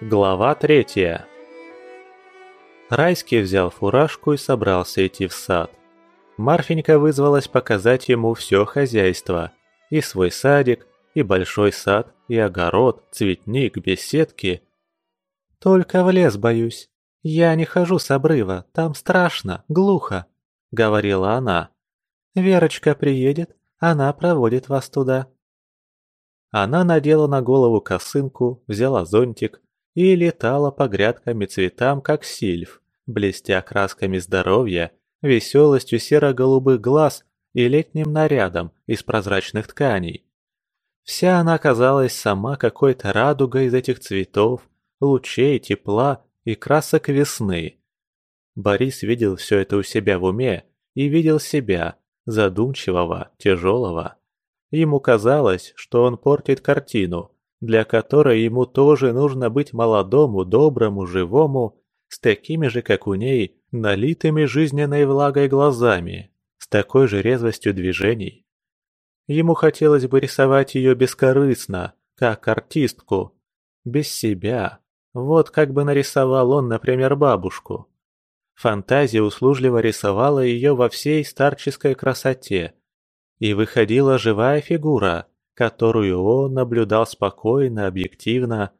Глава третья Райский взял фуражку и собрался идти в сад. Марфенька вызвалась показать ему все хозяйство. И свой садик, и большой сад, и огород, цветник, беседки. «Только в лес боюсь. Я не хожу с обрыва, там страшно, глухо», — говорила она. «Верочка приедет, она проводит вас туда». Она надела на голову косынку, взяла зонтик и летала по грядкам и цветам, как сильф, блестя красками здоровья, веселостью серо-голубых глаз и летним нарядом из прозрачных тканей. Вся она казалась сама какой-то радугой из этих цветов, лучей, тепла и красок весны. Борис видел все это у себя в уме и видел себя, задумчивого, тяжелого. Ему казалось, что он портит картину, для которой ему тоже нужно быть молодому, доброму, живому, с такими же, как у ней, налитыми жизненной влагой глазами, с такой же резвостью движений. Ему хотелось бы рисовать ее бескорыстно, как артистку, без себя. Вот как бы нарисовал он, например, бабушку. Фантазия услужливо рисовала ее во всей старческой красоте. И выходила живая фигура, которую он наблюдал спокойно, объективно.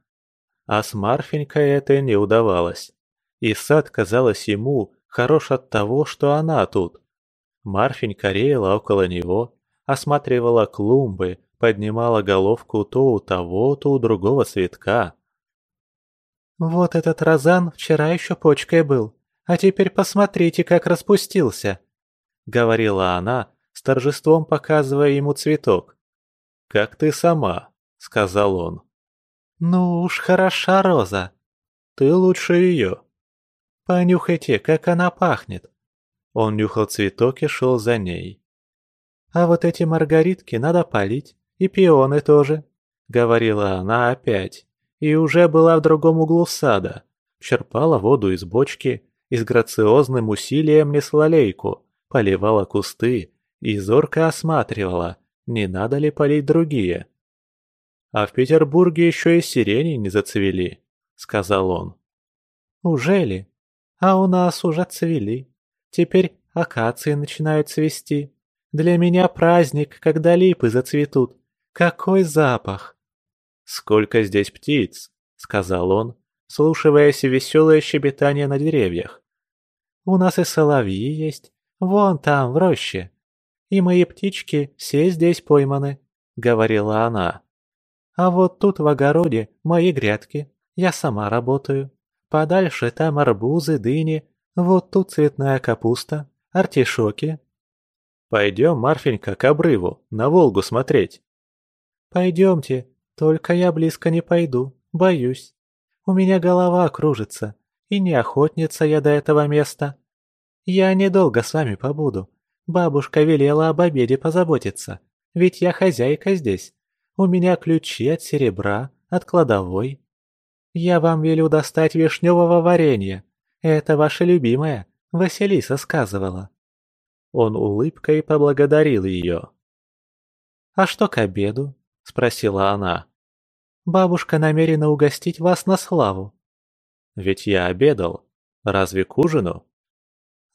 А с Марфенькой это не удавалось. И сад, казалось ему, хорош от того, что она тут. Марфенька реяла около него, осматривала клумбы, поднимала головку то у того, то у другого цветка. «Вот этот розан вчера еще почкой был, а теперь посмотрите, как распустился», — говорила она, с торжеством показывая ему цветок как ты сама», — сказал он. «Ну уж хороша роза. Ты лучше ее. Понюхайте, как она пахнет». Он нюхал цветок и шел за ней. «А вот эти маргаритки надо полить, и пионы тоже», — говорила она опять, и уже была в другом углу сада, черпала воду из бочки и с грациозным усилием несла лейку, поливала кусты и зорко осматривала, не надо ли полить другие? А в Петербурге еще и сирени не зацвели, сказал он. Уже ли? А у нас уже цвели. Теперь акации начинают цвести. Для меня праздник, когда липы зацветут. Какой запах! Сколько здесь птиц, сказал он, слушаясь веселое щебетание на деревьях. У нас и соловьи есть, вон там, в роще и мои птички все здесь пойманы», — говорила она. «А вот тут в огороде мои грядки, я сама работаю. Подальше там арбузы, дыни, вот тут цветная капуста, артишоки». «Пойдем, Марфенька, к обрыву, на Волгу смотреть». «Пойдемте, только я близко не пойду, боюсь. У меня голова кружится, и не охотница я до этого места. Я недолго с вами побуду, Бабушка велела об обеде позаботиться, ведь я хозяйка здесь. У меня ключи от серебра, от кладовой. Я вам велю достать вишневого варенья. Это ваше любимое, Василиса сказывала. Он улыбкой поблагодарил ее. «А что к обеду?» – спросила она. «Бабушка намерена угостить вас на славу». «Ведь я обедал. Разве к ужину?»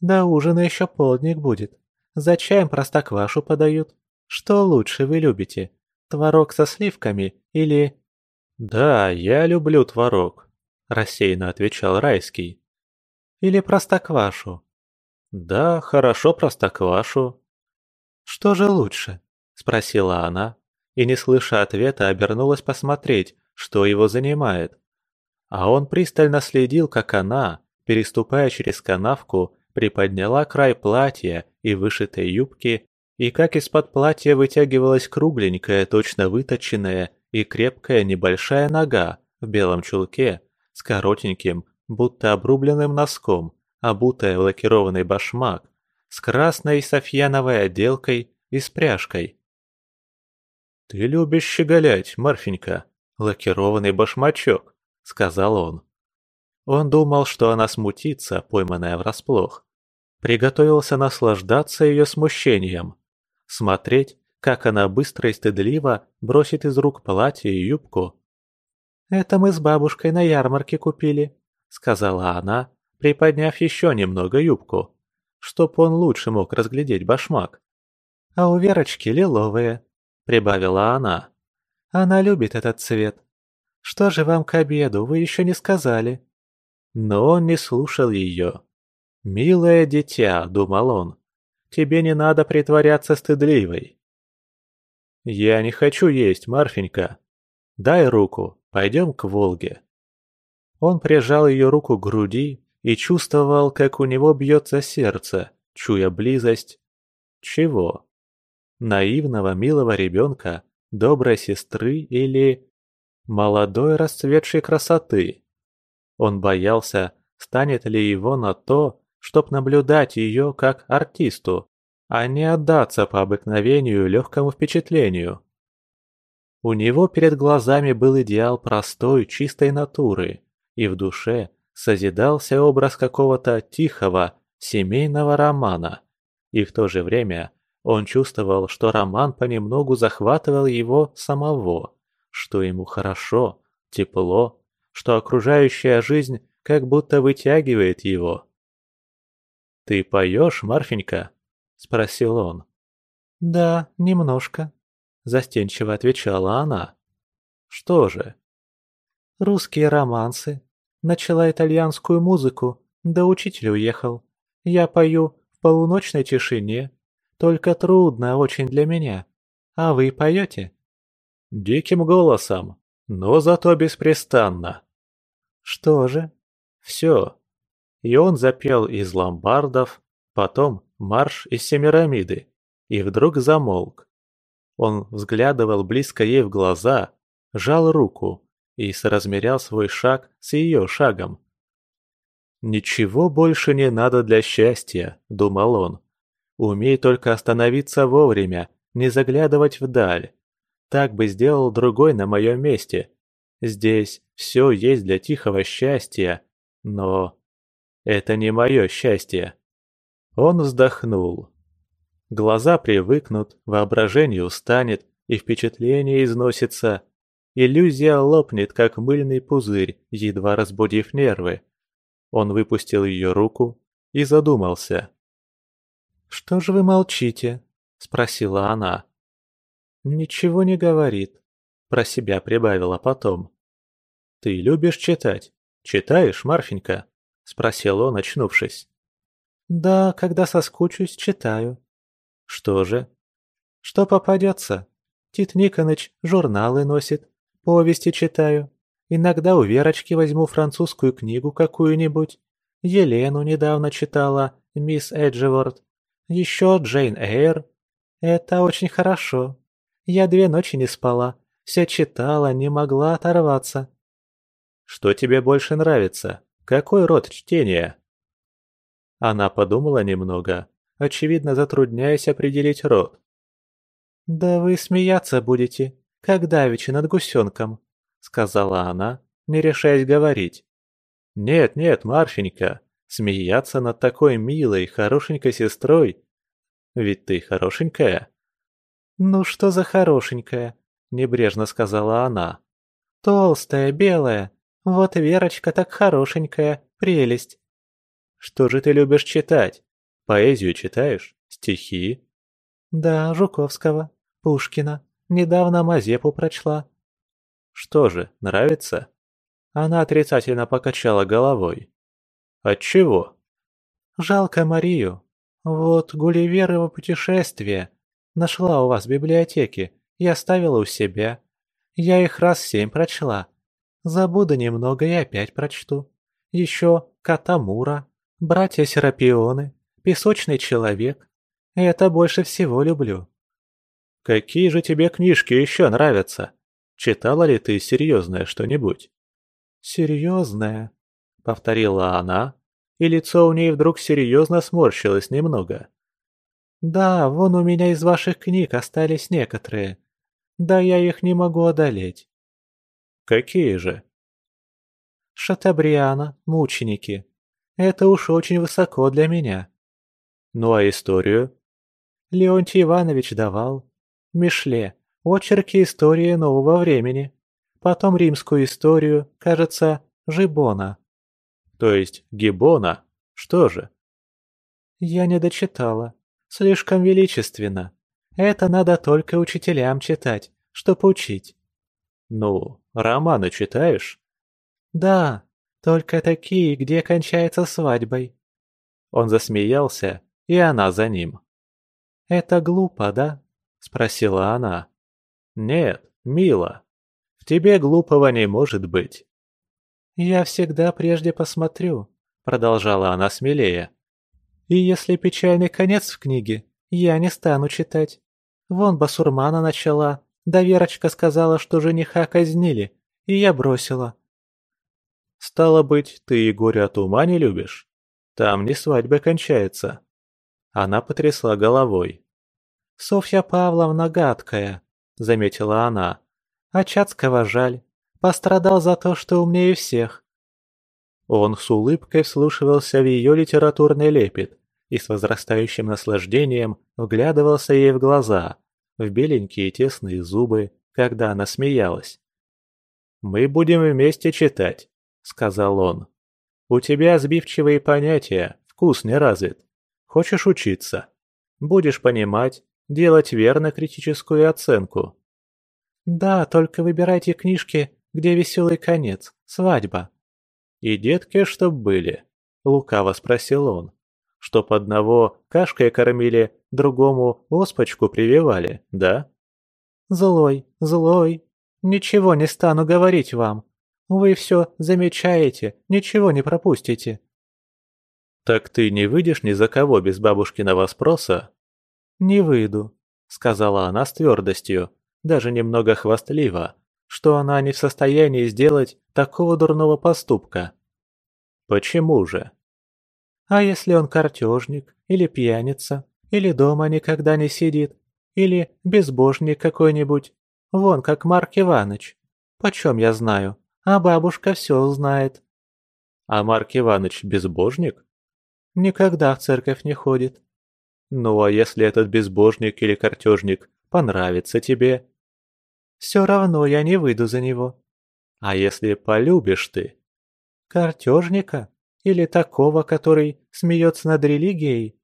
«До ужина еще полдник будет. За чаем простоквашу подают. Что лучше вы любите? Творог со сливками или...» «Да, я люблю творог», – рассеянно отвечал Райский. «Или простоквашу?» «Да, хорошо простоквашу». «Что же лучше?» – спросила она, и, не слыша ответа, обернулась посмотреть, что его занимает. А он пристально следил, как она, переступая через канавку, приподняла край платья и вышитой юбки, и как из-под платья вытягивалась кругленькая, точно выточенная и крепкая небольшая нога в белом чулке с коротеньким, будто обрубленным носком, обутая в лакированный башмак, с красной софьяновой отделкой и с пряжкой. «Ты любишь щеголять, Марфенька, лакированный башмачок», — сказал он. Он думал, что она смутится, пойманная врасплох. Приготовился наслаждаться ее смущением. Смотреть, как она быстро и стыдливо бросит из рук платье и юбку. «Это мы с бабушкой на ярмарке купили», — сказала она, приподняв еще немного юбку, чтоб он лучше мог разглядеть башмак. «А у Верочки лиловые», — прибавила она. «Она любит этот цвет. Что же вам к обеду, вы еще не сказали?» Но он не слушал ее. «Милое дитя», — думал он, — «тебе не надо притворяться стыдливой». «Я не хочу есть, Марфенька. Дай руку, пойдем к Волге». Он прижал ее руку к груди и чувствовал, как у него бьется сердце, чуя близость... Чего? Наивного, милого ребенка, доброй сестры или... молодой расцветшей красоты? Он боялся, станет ли его на то, чтоб наблюдать ее как артисту, а не отдаться по обыкновению легкому впечатлению. У него перед глазами был идеал простой, чистой натуры, и в душе созидался образ какого-то тихого, семейного романа. И в то же время он чувствовал, что роман понемногу захватывал его самого, что ему хорошо, тепло, что окружающая жизнь как будто вытягивает его. «Ты поешь, Марфенька?» – спросил он. «Да, немножко», – застенчиво отвечала она. «Что же?» «Русские романсы. Начала итальянскую музыку, да учитель уехал. Я пою в полуночной тишине. Только трудно очень для меня. А вы поете?» «Диким голосом, но зато беспрестанно». «Что же?» «Все, и он запел из ломбардов, потом марш из Семирамиды, и вдруг замолк. Он взглядывал близко ей в глаза, жал руку и соразмерял свой шаг с ее шагом. «Ничего больше не надо для счастья», — думал он. «Умей только остановиться вовремя, не заглядывать вдаль. Так бы сделал другой на моем месте. Здесь все есть для тихого счастья, но это не мое счастье. Он вздохнул. Глаза привыкнут, воображение устанет, и впечатление износится. Иллюзия лопнет, как мыльный пузырь, едва разбудив нервы. Он выпустил ее руку и задумался. «Что же вы молчите?» – спросила она. «Ничего не говорит», – про себя прибавила потом. «Ты любишь читать? Читаешь, Марфенька?» – спросил он, очнувшись. «Да, когда соскучусь, читаю». «Что же?» «Что попадется. Тит Никоныч журналы носит, повести читаю. Иногда у Верочки возьму французскую книгу какую-нибудь. Елену недавно читала, мисс Эджеворд. Еще Джейн Эйр. Это очень хорошо. Я две ночи не спала, все читала, не могла оторваться». «Что тебе больше нравится?» Какой род чтения?» Она подумала немного, очевидно затрудняясь определить род. «Да вы смеяться будете, как давеча над гусенком», — сказала она, не решаясь говорить. «Нет, нет, Марфенька, смеяться над такой милой, хорошенькой сестрой. Ведь ты хорошенькая». «Ну что за хорошенькая?» — небрежно сказала она. «Толстая, белая, вот Верочка так хорошенькая, прелесть. Что же ты любишь читать? Поэзию читаешь? Стихи? Да, Жуковского, Пушкина. Недавно Мазепу прочла. Что же, нравится? Она отрицательно покачала головой. Отчего? Жалко Марию. Вот Гулливерово путешествие. Нашла у вас в библиотеке и оставила у себя. Я их раз семь прочла. Забуду немного и опять прочту. Еще Катамура, братья Серапионы, Песочный человек. Это больше всего люблю. Какие же тебе книжки еще нравятся? Читала ли ты серьезное что-нибудь? Серьезное, повторила она, и лицо у ней вдруг серьезно сморщилось немного. Да, вон у меня из ваших книг остались некоторые. Да я их не могу одолеть. «Какие же?» «Шатабриана, мученики. Это уж очень высоко для меня». «Ну а историю?» «Леонтий Иванович давал. Мишле. Очерки истории нового времени. потом римскую историю, кажется, Жибона. То есть Гибона? Что же? Я не дочитала. Слишком величественно. Это надо только учителям читать, чтоб учить. Ну, романы читаешь? Да, только такие, где кончается свадьбой. Он засмеялся, и она за ним. «Это глупо, да?» – спросила она. «Нет, мило. В тебе глупого не может быть». «Я всегда прежде посмотрю», – продолжала она смелее. «И если печальный конец в книге, я не стану читать. Вон басурмана начала, да Верочка сказала, что жениха казнили, и я бросила». «Стало быть, ты и горе от ума не любишь? Там не свадьба кончается». Она потрясла головой. «Софья Павловна гадкая», — заметила она. «А Чацкого жаль. Пострадал за то, что умнее всех». Он с улыбкой вслушивался в ее литературный лепет и с возрастающим наслаждением вглядывался ей в глаза, в беленькие тесные зубы, когда она смеялась. «Мы будем вместе читать», — сказал он. «У тебя сбивчивые понятия, вкус не развит. Хочешь учиться? Будешь понимать, делать верно критическую оценку. Да, только выбирайте книжки, где веселый конец, свадьба. И детки чтоб были, лукаво спросил он. Чтоб одного кашкой кормили, другому оспочку прививали, да? Злой, злой. Ничего не стану говорить вам. Вы все замечаете, ничего не пропустите. Так ты не выйдешь ни за кого без бабушкиного спроса? «Не выйду», — сказала она с твердостью, даже немного хвастливо, что она не в состоянии сделать такого дурного поступка. «Почему же?» «А если он картежник, или пьяница, или дома никогда не сидит, или безбожник какой-нибудь, вон как Марк Иваныч? Почем я знаю, а бабушка все знает». «А Марк Иваныч безбожник?» «Никогда в церковь не ходит», ну а если этот безбожник или картежник понравится тебе? Все равно я не выйду за него. А если полюбишь ты? Картежника? Или такого, который смеется над религией?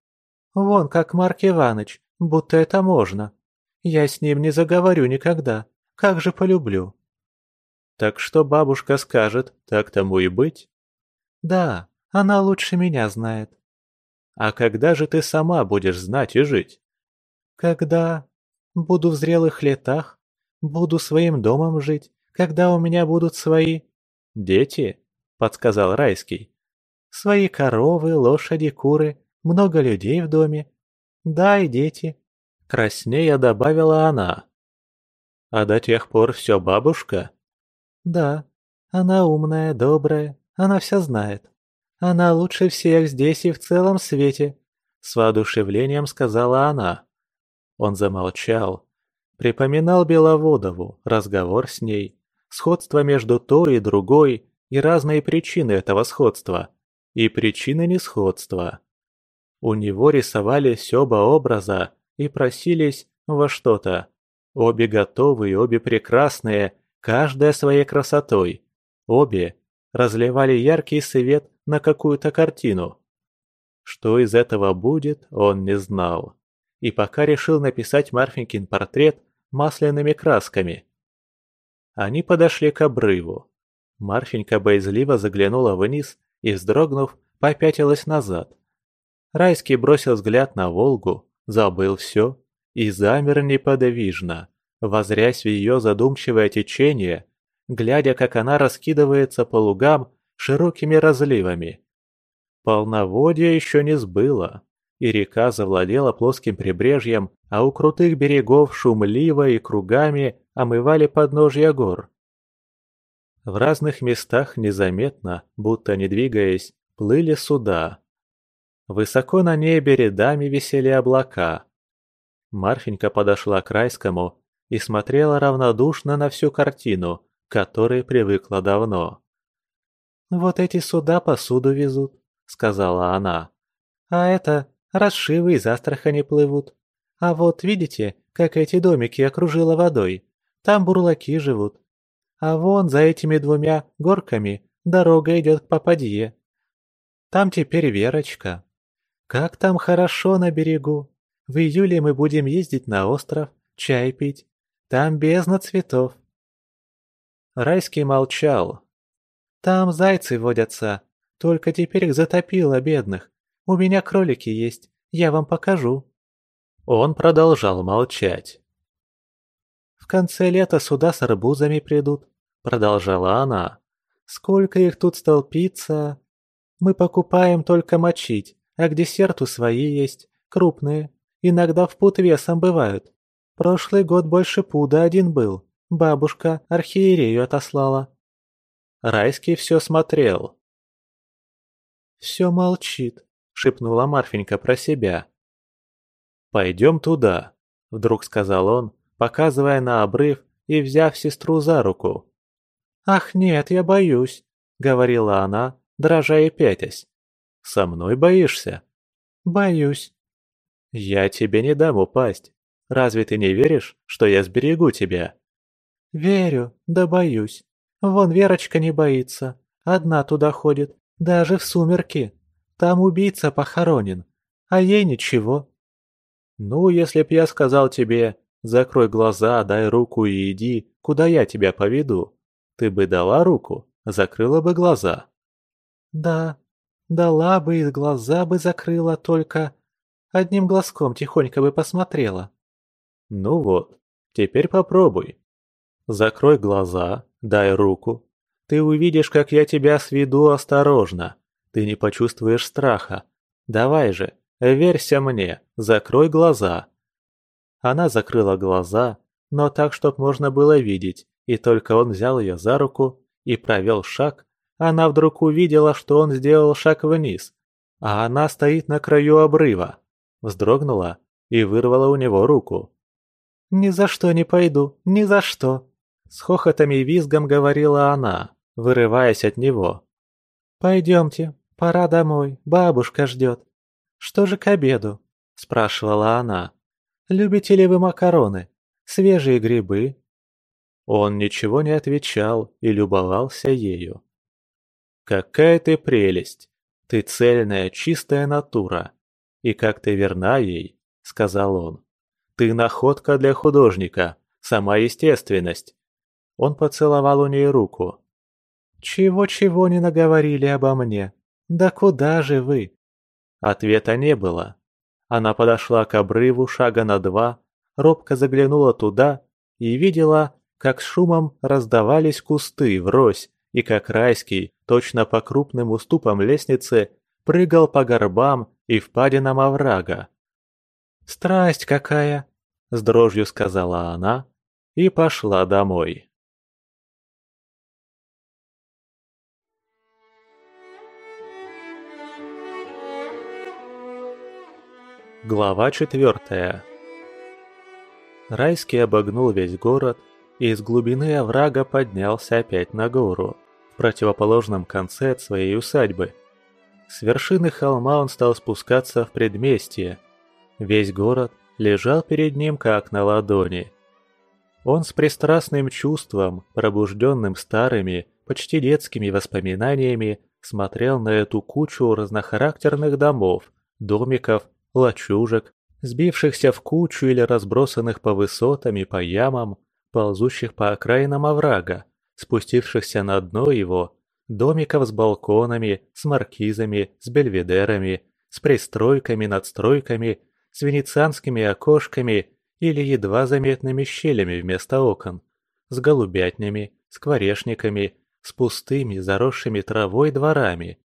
Вон как Марк Иваныч, будто это можно. Я с ним не заговорю никогда. Как же полюблю? Так что бабушка скажет, так тому и быть? Да, она лучше меня знает. А когда же ты сама будешь знать и жить? Когда буду в зрелых летах, буду своим домом жить, когда у меня будут свои... Дети, подсказал Райский. Свои коровы, лошади, куры, много людей в доме. Да, и дети. Краснея добавила она. А до тех пор все бабушка? Да, она умная, добрая, она все знает. Она лучше всех здесь и в целом свете», — с воодушевлением сказала она. Он замолчал, припоминал Беловодову, разговор с ней, сходство между той и другой и разные причины этого сходства, и причины несходства. У него рисовались оба образа и просились во что-то. Обе готовые, обе прекрасные, каждая своей красотой. Обе разливали яркий свет на какую-то картину. Что из этого будет, он не знал. И пока решил написать Марфенькин портрет масляными красками. Они подошли к обрыву. Марфенька боязливо заглянула вниз и, вздрогнув, попятилась назад. Райский бросил взгляд на Волгу, забыл все и замер неподвижно, возрясь в ее задумчивое течение, глядя, как она раскидывается по лугам широкими разливами. Полноводье еще не сбыло, и река завладела плоским прибрежьем, а у крутых берегов шумливо и кругами омывали подножья гор. В разных местах незаметно, будто не двигаясь, плыли суда. Высоко на небе рядами висели облака. Марфенька подошла к райскому и смотрела равнодушно на всю картину, к которой привыкла давно. «Вот эти суда посуду везут», — сказала она. «А это расшивы из Астрахани плывут. А вот видите, как эти домики окружило водой? Там бурлаки живут. А вон за этими двумя горками дорога идет к Попадье. Там теперь Верочка. Как там хорошо на берегу. В июле мы будем ездить на остров, чай пить. Там бездна цветов. Райский молчал. Там зайцы водятся, только теперь их затопило, бедных. У меня кролики есть, я вам покажу. Он продолжал молчать. «В конце лета сюда с арбузами придут», — продолжала она. «Сколько их тут столпится! Мы покупаем только мочить, а к десерту свои есть, крупные. Иногда в пуд весом бывают. Прошлый год больше пуда один был. Бабушка архиерею отослала». Райский все смотрел. «Все молчит», — шепнула Марфенька про себя. «Пойдем туда», — вдруг сказал он, показывая на обрыв и взяв сестру за руку. «Ах нет, я боюсь», — говорила она, дрожа и пятясь. «Со мной боишься?» «Боюсь». «Я тебе не дам упасть. Разве ты не веришь, что я сберегу тебя?» «Верю, да боюсь. Вон Верочка не боится. Одна туда ходит, даже в сумерки. Там убийца похоронен, а ей ничего. «Ну, если б я сказал тебе, закрой глаза, дай руку и иди, куда я тебя поведу, ты бы дала руку, закрыла бы глаза?» «Да, дала бы и глаза бы закрыла, только одним глазком тихонько бы посмотрела». «Ну вот, теперь попробуй. Закрой глаза, дай руку. Ты увидишь, как я тебя сведу осторожно. Ты не почувствуешь страха. Давай же, Верься мне, закрой глаза». Она закрыла глаза, но так, чтоб можно было видеть, и только он взял ее за руку и провел шаг, она вдруг увидела, что он сделал шаг вниз, а она стоит на краю обрыва. Вздрогнула и вырвала у него руку. «Ни за что не пойду, ни за что!» С хохотом и визгом говорила она, вырываясь от него. «Пойдемте, пора домой, бабушка ждет. «Что же к обеду?» – спрашивала она. «Любите ли вы макароны? Свежие грибы?» Он ничего не отвечал и любовался ею. «Какая ты прелесть! Ты цельная, чистая натура. И как ты верна ей!» – сказал он. «Ты находка для художника, сама естественность!» Он поцеловал у нее руку. «Чего-чего не наговорили обо мне? Да куда же вы? Ответа не было. Она подошла к обрыву шага на два, робко заглянула туда и видела, как с шумом раздавались кусты врозь, и как райский, точно по крупным уступам лестницы, прыгал по горбам и впадинам оврага. «Страсть какая!» – с дрожью сказала она и пошла домой. Глава четвертая Райский обогнул весь город и из глубины оврага поднялся опять на гору, в противоположном конце от своей усадьбы. С вершины холма он стал спускаться в предместье. Весь город лежал перед ним как на ладони. Он с пристрастным чувством, пробужденным старыми, почти детскими воспоминаниями, смотрел на эту кучу разнохарактерных домов, домиков лачужек, сбившихся в кучу или разбросанных по высотам и по ямам, ползущих по окраинам оврага, спустившихся на дно его, домиков с балконами, с маркизами, с бельведерами, с пристройками, надстройками, с венецианскими окошками или едва заметными щелями вместо окон, с голубятнями, скворечниками, с пустыми, заросшими травой дворами,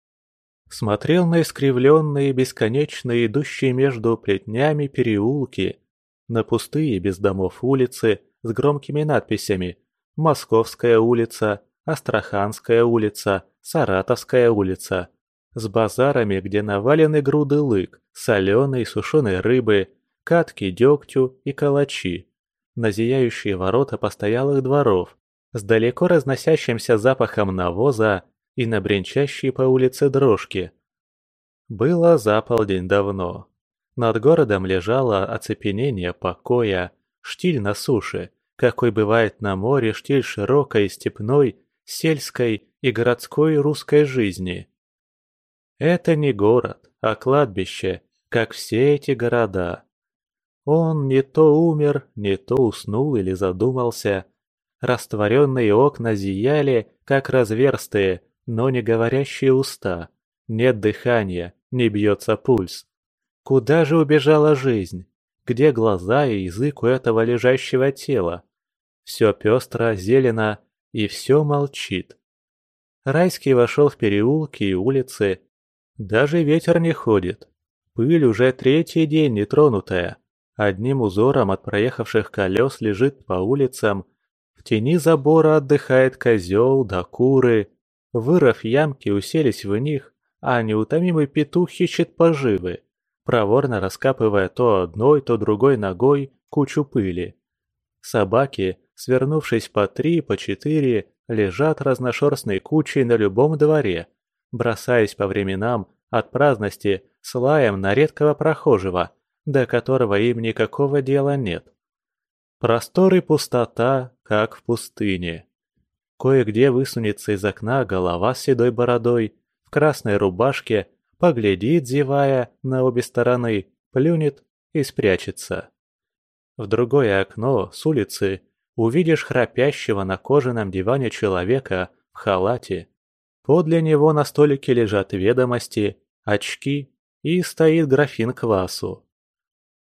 смотрел на искривленные, бесконечно идущие между плетнями переулки, на пустые без домов улицы с громкими надписями «Московская улица», «Астраханская улица», «Саратовская улица», с базарами, где навалены груды лык, соленой и сушеной рыбы, катки дегтю и калачи, на зияющие ворота постоялых дворов, с далеко разносящимся запахом навоза и на бренчащей по улице дрожки. Было за полдень давно. Над городом лежало оцепенение покоя, штиль на суше, какой бывает на море штиль широкой, степной, сельской и городской русской жизни. Это не город, а кладбище, как все эти города. Он не то умер, не то уснул или задумался. Растворенные окна зияли, как разверстые, но не говорящие уста. Нет дыхания, не бьется пульс. Куда же убежала жизнь? Где глаза и язык у этого лежащего тела? Все пестро, зелено, и все молчит. Райский вошел в переулки и улицы. Даже ветер не ходит. Пыль уже третий день нетронутая. Одним узором от проехавших колес лежит по улицам. В тени забора отдыхает козел да куры. Вырыв ямки, уселись в них, а неутомимый петух ищет поживы проворно раскапывая то одной, то другой ногой кучу пыли. Собаки, свернувшись по три, по четыре, лежат разношерстной кучей на любом дворе, бросаясь по временам от праздности с лаем на редкого прохожего, до которого им никакого дела нет. Простор и пустота, как в пустыне. Кое-где высунется из окна голова с седой бородой, в красной рубашке поглядит, зевая, на обе стороны, плюнет и спрячется. В другое окно с улицы увидишь храпящего на кожаном диване человека в халате. Подле него на столике лежат ведомости, очки и стоит графин квасу.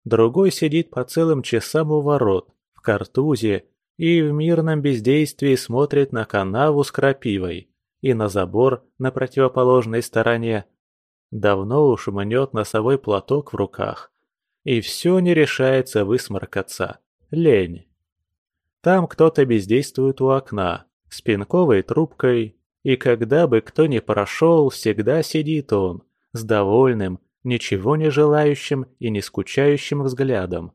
Другой сидит по целым часам у ворот, в картузе, и в мирном бездействии смотрит на канаву с крапивой и на забор на противоположной стороне, давно уж мнет носовой платок в руках. И все не решается высморкаться. Лень. Там кто-то бездействует у окна, с пинковой трубкой, и когда бы кто ни прошел, всегда сидит он, с довольным, ничего не желающим и не скучающим взглядом.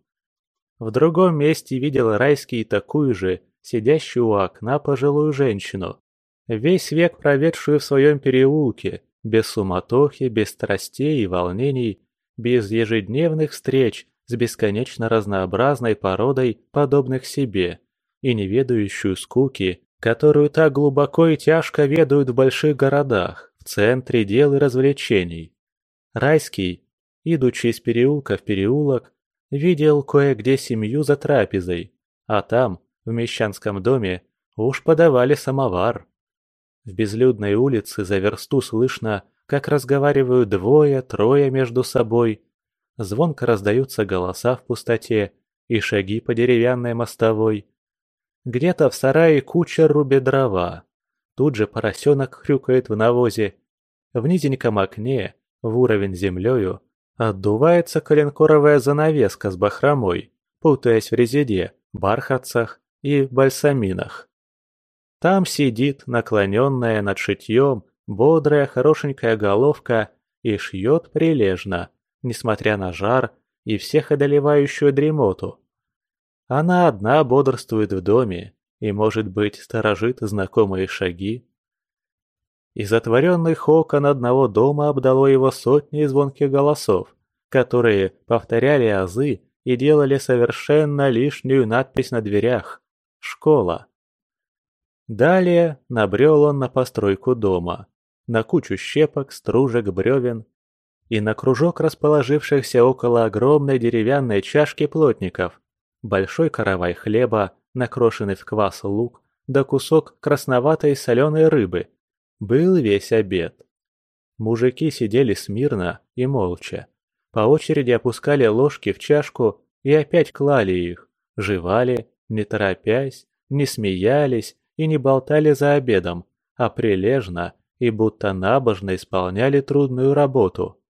В другом месте видел Райский такую же, сидящую у окна пожилую женщину, весь век проведшую в своем переулке, без суматохи, без страстей и волнений, без ежедневных встреч с бесконечно разнообразной породой подобных себе и не ведающую скуки, которую так глубоко и тяжко ведают в больших городах, в центре дел и развлечений. Райский, идучи из переулка в переулок, видел кое-где семью за трапезой, а там, в мещанском доме, уж подавали самовар. В безлюдной улице за версту слышно, как разговаривают двое-трое между собой. Звонко раздаются голоса в пустоте и шаги по деревянной мостовой. Где-то в сарае кучер рубит дрова. Тут же поросенок хрюкает в навозе. В низеньком окне, в уровень землею, отдувается коленкоровая занавеска с бахромой, путаясь в резиде, бархатцах и бальсаминах. Там сидит, наклоненная над шитьем, бодрая хорошенькая головка и шьет прилежно, несмотря на жар и всех одолевающую дремоту. Она одна бодрствует в доме и, может быть, сторожит знакомые шаги. Из отворенных окон одного дома обдало его сотни звонких голосов, которые повторяли азы и делали совершенно лишнюю надпись на дверях «Школа». Далее набрел он на постройку дома, на кучу щепок, стружек, бревен и на кружок расположившихся около огромной деревянной чашки плотников, большой каравай хлеба, накрошенный в квас лук, да кусок красноватой соленой рыбы. Был весь обед. Мужики сидели смирно и молча. По очереди опускали ложки в чашку и опять клали их, жевали, не торопясь, не смеялись, и не болтали за обедом, а прилежно и будто набожно исполняли трудную работу.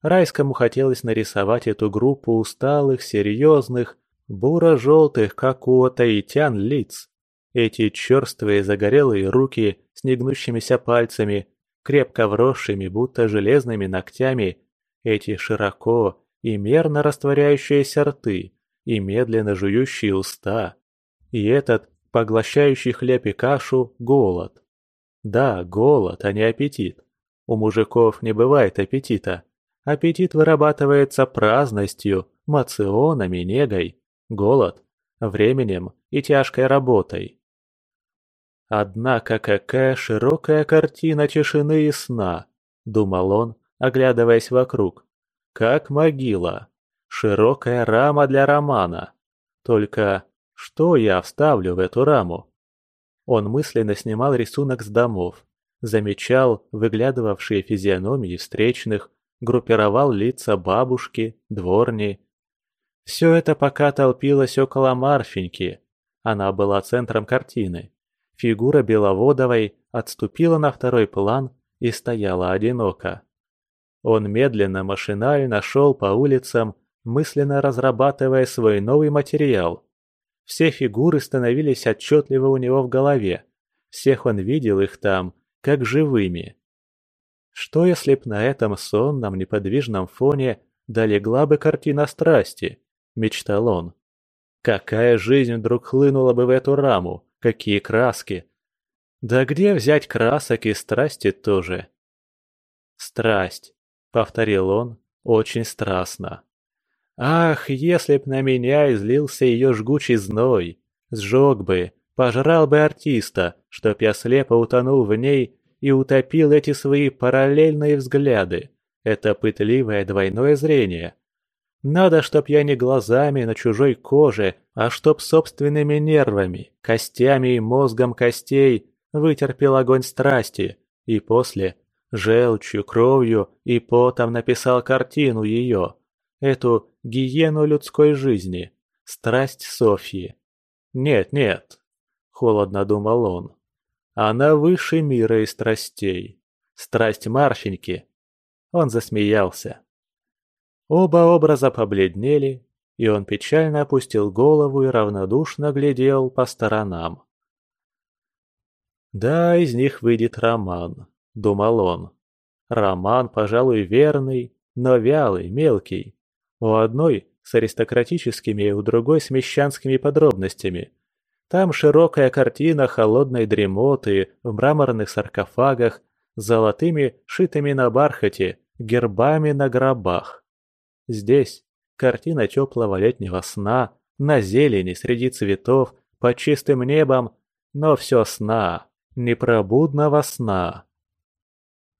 Райскому хотелось нарисовать эту группу усталых, серьезных, буро-желтых, как у таитян, лиц. Эти черствые загорелые руки с негнущимися пальцами, крепко вросшими, будто железными ногтями, эти широко и мерно растворяющиеся рты и медленно жующие уста, и этот поглощающий хлеб и кашу – голод. Да, голод, а не аппетит. У мужиков не бывает аппетита. Аппетит вырабатывается праздностью, мационами, негой. Голод – временем и тяжкой работой. Однако какая широкая картина тишины и сна, думал он, оглядываясь вокруг. Как могила. Широкая рама для романа. Только что я вставлю в эту раму? Он мысленно снимал рисунок с домов, замечал выглядывавшие физиономии встречных, группировал лица бабушки, дворни. Все это пока толпилось около Марфеньки. Она была центром картины. Фигура Беловодовой отступила на второй план и стояла одиноко. Он медленно, машинально шел по улицам, мысленно разрабатывая свой новый материал. Все фигуры становились отчетливо у него в голове. Всех он видел их там, как живыми. Что если б на этом сонном неподвижном фоне долегла бы картина страсти, мечтал он. Какая жизнь вдруг хлынула бы в эту раму, какие краски. Да где взять красок и страсти тоже? Страсть, повторил он, очень страстно. Ах, если б на меня излился ее жгучий зной, сжег бы, пожрал бы артиста, чтоб я слепо утонул в ней и утопил эти свои параллельные взгляды, это пытливое двойное зрение. Надо, чтоб я не глазами на чужой коже, а чтоб собственными нервами, костями и мозгом костей вытерпел огонь страсти, и после желчью, кровью и потом написал картину ее, эту гиену людской жизни, страсть Софьи. Нет, нет, холодно думал он. Она выше мира и страстей. Страсть Марфеньки. Он засмеялся. Оба образа побледнели, и он печально опустил голову и равнодушно глядел по сторонам. «Да, из них выйдет роман», — думал он. «Роман, пожалуй, верный, но вялый, мелкий. У одной с аристократическими, у другой с мещанскими подробностями. Там широкая картина холодной дремоты в мраморных саркофагах, золотыми, шитыми на бархате, гербами на гробах. Здесь картина теплого летнего сна, на зелени среди цветов, под чистым небом, но все сна, непробудного сна.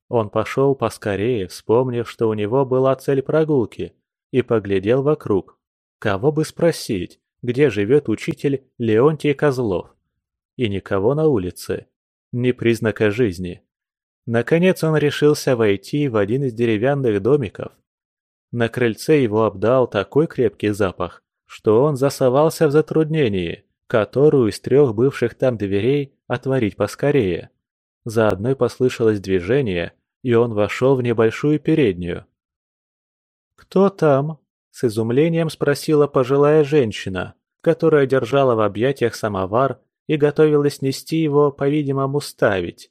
Он пошел поскорее, вспомнив, что у него была цель прогулки – и поглядел вокруг. Кого бы спросить, где живет учитель Леонтий Козлов? И никого на улице. Ни признака жизни. Наконец он решился войти в один из деревянных домиков. На крыльце его обдал такой крепкий запах, что он засовался в затруднении, которую из трех бывших там дверей отворить поскорее. За одной послышалось движение, и он вошел в небольшую переднюю. «Кто там?» – с изумлением спросила пожилая женщина, которая держала в объятиях самовар и готовилась нести его, по-видимому, ставить.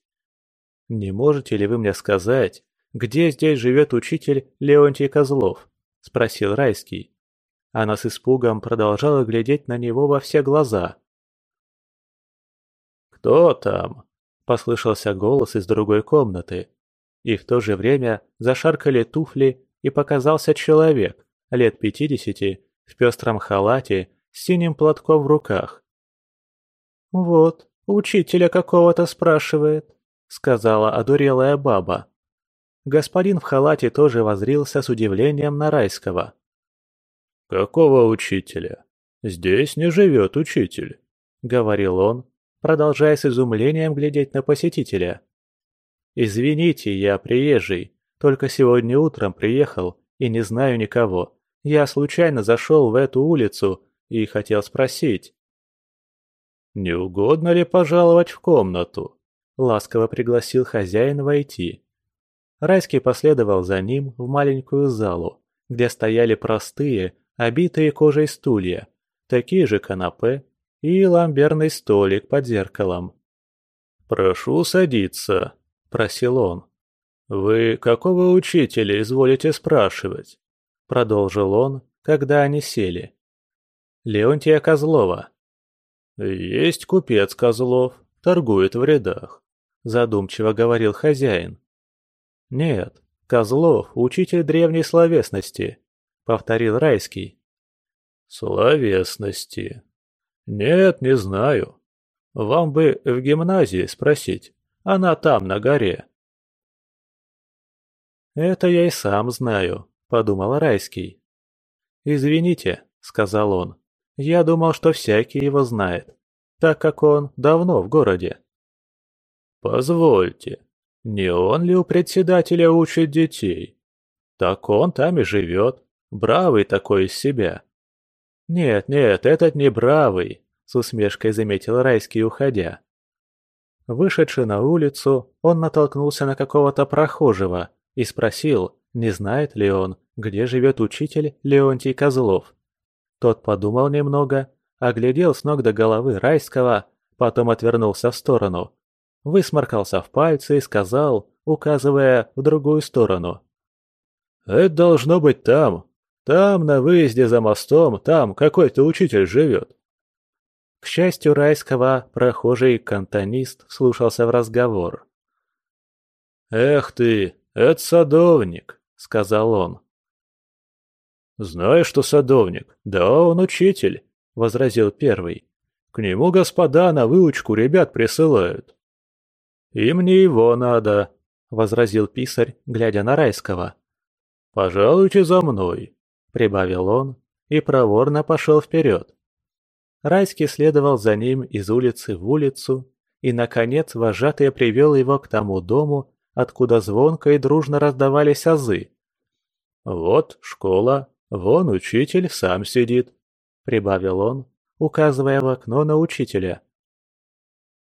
«Не можете ли вы мне сказать, где здесь живет учитель Леонтий Козлов?» – спросил Райский. Она с испугом продолжала глядеть на него во все глаза. «Кто там?» – послышался голос из другой комнаты. И в то же время зашаркали туфли и показался человек, лет пятидесяти, в пестром халате, с синим платком в руках. «Вот, учителя какого-то спрашивает», — сказала одурелая баба. Господин в халате тоже возрился с удивлением на Райского. «Какого учителя? Здесь не живет учитель», — говорил он, продолжая с изумлением глядеть на посетителя. «Извините, я приезжий, только сегодня утром приехал и не знаю никого. Я случайно зашел в эту улицу и хотел спросить. «Не угодно ли пожаловать в комнату?» – ласково пригласил хозяин войти. Райский последовал за ним в маленькую залу, где стояли простые, обитые кожей стулья, такие же канапе и ламберный столик под зеркалом. «Прошу садиться», – просил он. «Вы какого учителя изволите спрашивать?» – продолжил он, когда они сели. «Леонтия Козлова». «Есть купец Козлов, торгует в рядах», – задумчиво говорил хозяин. «Нет, Козлов – учитель древней словесности», – повторил Райский. «Словесности. «Нет, не знаю. Вам бы в гимназии спросить. Она там, на горе». «Это я и сам знаю», — подумал Райский. «Извините», — сказал он. «Я думал, что всякий его знает, так как он давно в городе». «Позвольте, не он ли у председателя учит детей? Так он там и живет, бравый такой из себя». «Нет, нет, этот не бравый», — с усмешкой заметил Райский, уходя. Вышедший на улицу, он натолкнулся на какого-то прохожего и спросил, не знает ли он, где живет учитель Леонтий Козлов. Тот подумал немного, оглядел с ног до головы Райского, потом отвернулся в сторону, высморкался в пальцы и сказал, указывая в другую сторону. «Это должно быть там. Там, на выезде за мостом, там какой-то учитель живет». К счастью Райского, прохожий кантонист слушался в разговор. «Эх ты, это садовник», — сказал он. «Знаешь, что садовник? Да, он учитель», — возразил первый. «К нему господа на выучку ребят присылают». «И мне его надо», — возразил писарь, глядя на Райского. «Пожалуйте за мной», — прибавил он и проворно пошел вперед. Райский следовал за ним из улицы в улицу, и, наконец, вожатый привел его к тому дому, откуда звонко и дружно раздавались азы. «Вот школа, вон учитель сам сидит», — прибавил он, указывая в окно на учителя.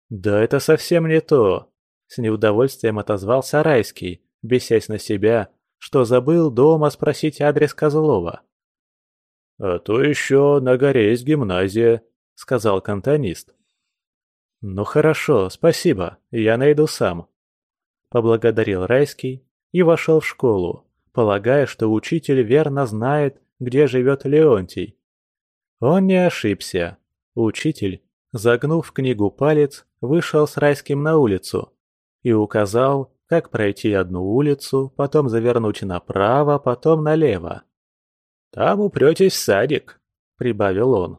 «Да это совсем не то», — с неудовольствием отозвался Райский, бесясь на себя, что забыл дома спросить адрес Козлова. «А то еще на горе есть гимназия», — сказал кантонист. «Ну хорошо, спасибо, я найду сам», — поблагодарил Райский и вошел в школу, полагая, что учитель верно знает, где живет Леонтий. Он не ошибся. Учитель, загнув книгу палец, вышел с Райским на улицу и указал, как пройти одну улицу, потом завернуть направо, потом налево. «Там упретесь в садик», — прибавил он.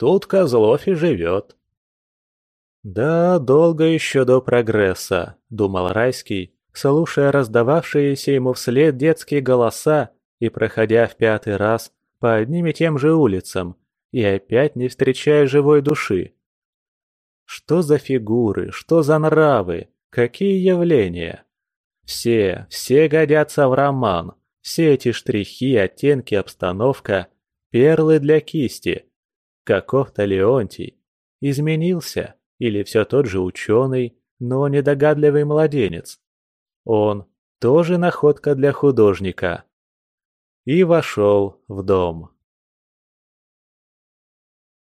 Тут Козлов и живет. «Да, долго еще до прогресса», — думал Райский, слушая раздававшиеся ему вслед детские голоса и проходя в пятый раз по одним и тем же улицам, и опять не встречая живой души. Что за фигуры, что за нравы, какие явления? Все, все годятся в роман, все эти штрихи, оттенки, обстановка — перлы для кисти — Каков-то Леонтий. Изменился или все тот же ученый, но недогадливый младенец. Он тоже находка для художника. И вошел в дом.